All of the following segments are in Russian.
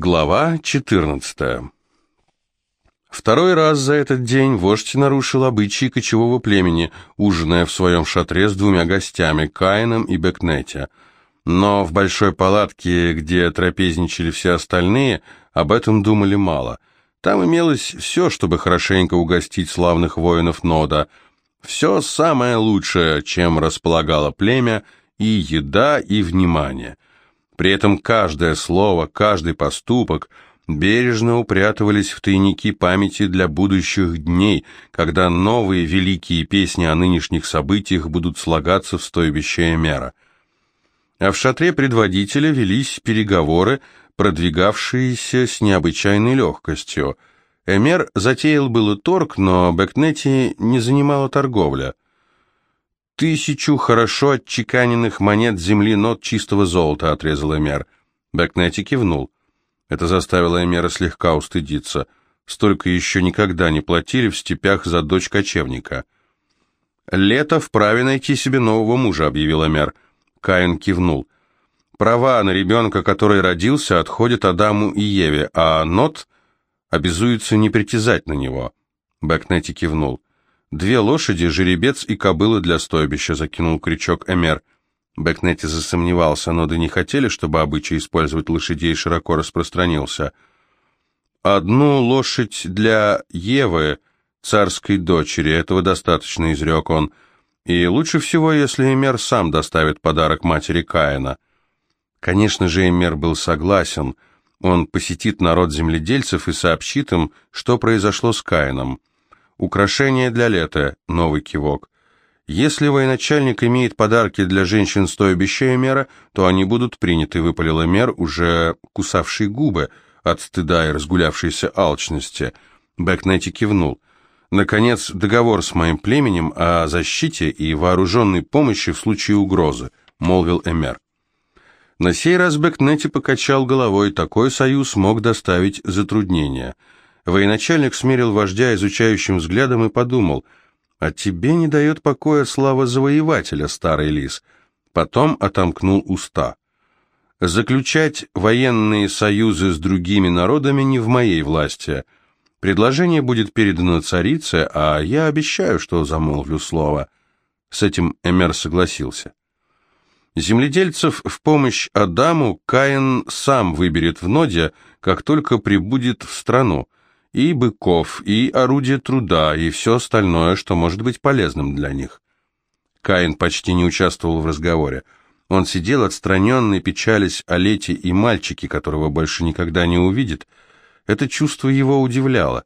Глава 14 Второй раз за этот день вождь нарушил обычаи кочевого племени, ужиная в своем шатре с двумя гостями, Каином и Бекнете. Но в большой палатке, где трапезничали все остальные, об этом думали мало. Там имелось все, чтобы хорошенько угостить славных воинов Нода. Все самое лучшее, чем располагало племя, и еда, и внимание – при этом каждое слово, каждый поступок бережно упрятывались в тайники памяти для будущих дней, когда новые великие песни о нынешних событиях будут слагаться в стойбище Эмера. А в шатре предводителя велись переговоры, продвигавшиеся с необычайной легкостью. Эмер затеял было торг, но Бекнети не занимала торговля – «Тысячу хорошо отчеканенных монет земли нот чистого золота», — отрезал Эмер. Бэкнетти кивнул. Это заставило Эмера слегка устыдиться. Столько еще никогда не платили в степях за дочь кочевника. «Лето вправе найти себе нового мужа», — объявил Эмер. Каин кивнул. «Права на ребенка, который родился, отходят Адаму и Еве, а Нот обязуется не притязать на него». Бэкнетти кивнул. Две лошади, жеребец и кобыла для стойбища, закинул крючок Эмер. Бекнетти засомневался, но да не хотели, чтобы обычай использовать лошадей широко распространился. «Одну лошадь для Евы, царской дочери, этого достаточно», — изрек он. «И лучше всего, если Эмер сам доставит подарок матери Каина». Конечно же, Эмер был согласен. Он посетит народ земледельцев и сообщит им, что произошло с Каином. Украшение для лета. Новый кивок. Если военачальник имеет подарки для женщин стойбища мера, то они будут приняты, выпалил мер, уже кусавший губы от стыда и разгулявшейся алчности. Бэкнети кивнул. Наконец, договор с моим племенем о защите и вооруженной помощи в случае угрозы, молвил Эмер. На сей раз Бэкнети покачал головой, такой союз мог доставить затруднения – Военачальник смерил вождя изучающим взглядом и подумал, «А тебе не дает покоя слава завоевателя, старый лис». Потом отомкнул уста. «Заключать военные союзы с другими народами не в моей власти. Предложение будет передано царице, а я обещаю, что замолвлю слово». С этим Эмер согласился. Земледельцев в помощь Адаму Каин сам выберет в Ноде, как только прибудет в страну и быков, и орудия труда, и все остальное, что может быть полезным для них. Каин почти не участвовал в разговоре. Он сидел отстраненный, печались о лете и мальчике, которого больше никогда не увидит. Это чувство его удивляло.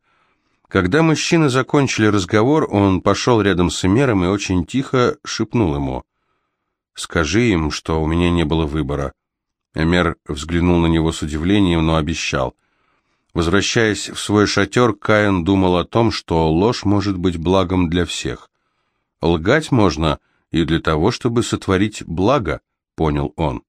Когда мужчины закончили разговор, он пошел рядом с Эмером и очень тихо шепнул ему. «Скажи им, что у меня не было выбора». Эмер взглянул на него с удивлением, но обещал. Возвращаясь в свой шатер, Каин думал о том, что ложь может быть благом для всех. Лгать можно и для того, чтобы сотворить благо, понял он.